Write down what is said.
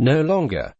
No longer.